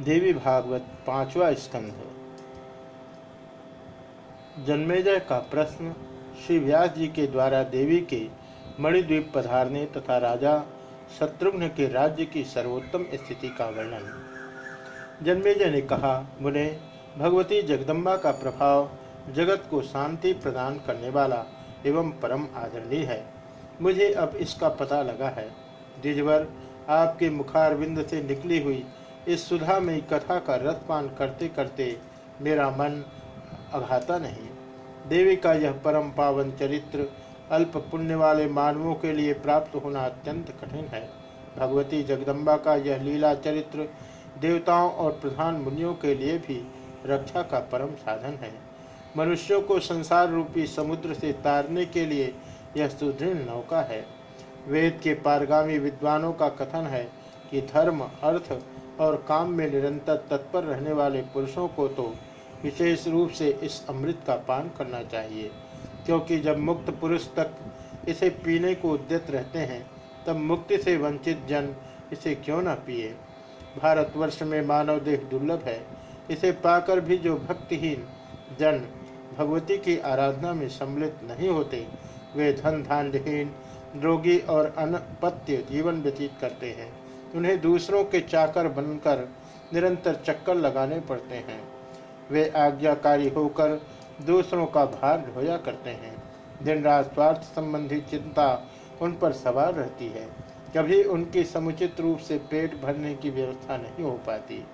देवी भागवत पांचवा स्कंध जन्मेजय का प्रश्न श्री व्यास जी के द्वारा देवी के मणिद्वीप पधारने तथा राजा शत्रुघ्न के राज्य की सर्वोत्तम स्थिति का वर्णन। जन्मेजय ने कहा, मुने, भगवती जगदम्बा का प्रभाव जगत को शांति प्रदान करने वाला एवं परम आदरणीय है। मुझे अब इसका पता लगा है। द्विजवर, आपके मुखारविंद से निकली हुई इस सुधा में कथा का रसपान करते करते मेरा मन अघाता नहीं। देवी का यह परम पावन चरित्र अल्प पुण्य वाले मानवों के लिए प्राप्त होना अत्यंत कठिन है। भगवती जगदम्बा का यह लीला चरित्र देवताओं और प्रधान मुनियों के लिए भी रक्षा का परम साधन है। मनुष्यों को संसार रूपी समुद्र से तारने के लिए यह सुदृढ़ नौका है। वेद के पारगामी विद्वानों का कथन है कि धर्म, अर्थ और काम में निरंतर तत्पर रहने वाले पुरुषों को तो विशेष रूप से इस अमृत का पान करना चाहिए। क्योंकि जब मुक्त पुरुष तक इसे पीने को उद्यत रहते हैं, तब मुक्ति से वंचित जन इसे क्यों ना पिए? भारतवर्ष में मानव देह दुर्लभ है। इसे पाकर भी जो भक्तिहीन जन भगवती की आराधना में सम्मिलित नहीं होते, वे धन धान्यहीन रोगी और अनपत्य जीवन व्यतीत करते हैं। उन्हें दूसरों के चाकर बनकर निरंतर चक्कर लगाने पड़ते हैं। वे आज्ञाकारी होकर दूसरों का भार ढोया करते हैं। दिन रात स्वार्थ संबंधी चिंता उन पर सवार रहती है। कभी उनकी समुचित रूप से पेट भरने की व्यवस्था नहीं हो पाती।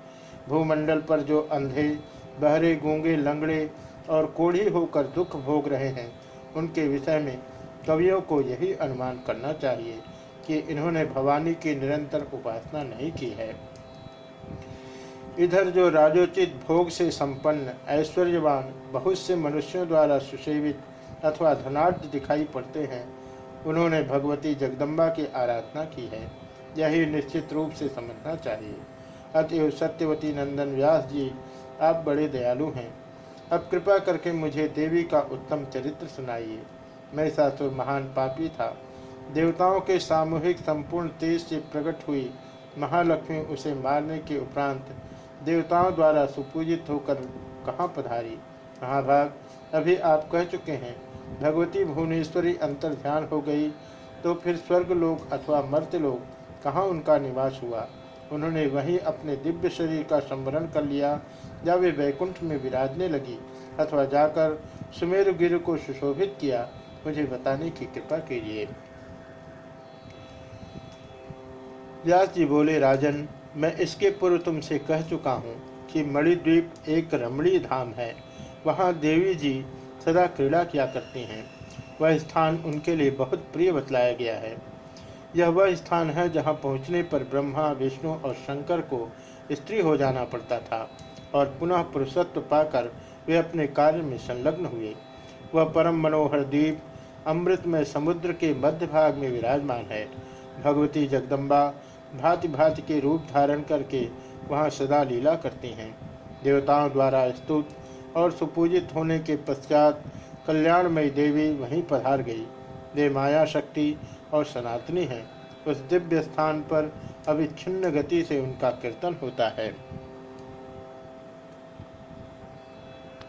भूमंडल पर जो अंधे, बहरे, गूँगे, लंगड़े और कोढ़ी होकर दुख भोग रहे हैं, उनके विषय में कवियों को यही अनुमान करना चाहिए। कि इन्होंने भवानी की निरंतर उपासना नहीं की है। इधर जो राजोचित भोग से संपन्न, ऐश्वर्यवान, बहुत से मनुष्यों द्वारा सुसेवित अथवा धनाढ़ दिखाई पड़ते हैं, उन्होंने भगवती जगदम्बा की आराधना की है। यही निश्चित रूप से समझना चाहिए। अतएव सत्यवती नंदन व्यास जी, आप बड़े दयालु हैं। अब कृपा करके मुझे देवी का उत्तम चरित्र सुनाइए। महिषासुर महान पापी था। देवताओं के सामूहिक संपूर्ण तेज से प्रकट हुई महालक्ष्मी उसे मारने के उपरांत देवताओं द्वारा सुपूजित होकर कहाँ पधारी? महाभाग। अभी आप कह चुके हैं, भगवती भुवनेश्वरी अंतर ध्यान हो गई तो फिर स्वर्ग लोग अथवा मर्त्य लोग कहाँ उनका निवास हुआ? उन्होंने वहीं अपने दिव्य शरीर का संवरण कर लिया, या वे वैकुंठ में विराजने लगी, अथवा जाकर सुमेरु गिर को सुशोभित किया? मुझे बताने की कृपा कीजिए। व्यास जी बोले, राजन, मैं इसके पूर्व तुमसे कह चुका हूँ कि मणिद्वीप एक रमणीय धाम है। वहाँ देवी जी सदा क्रीड़ा किया करती हैं। वह स्थान उनके लिए बहुत प्रिय बतलाया गया है। यह वह स्थान है जहाँ पहुँचने पर ब्रह्मा, विष्णु और शंकर को स्त्री हो जाना पड़ता था और पुनः पुरुषत्व पाकर वे अपने कार्य में संलग्न हुए। वह परम मनोहर द्वीप अमृत में समुद्र के मध्य भाग में विराजमान है। भगवती जगदम्बा भांति भांति के रूप धारण करके वहाँ सदा लीला करती हैं। देवताओं द्वारा स्तुत और सुपूजित होने के पश्चात कल्याणमयी देवी वहीं पधार गई। वे माया, शक्ति और सनातनी है। उस दिव्य स्थान पर अविच्छिन्न गति से उनका कीर्तन होता है।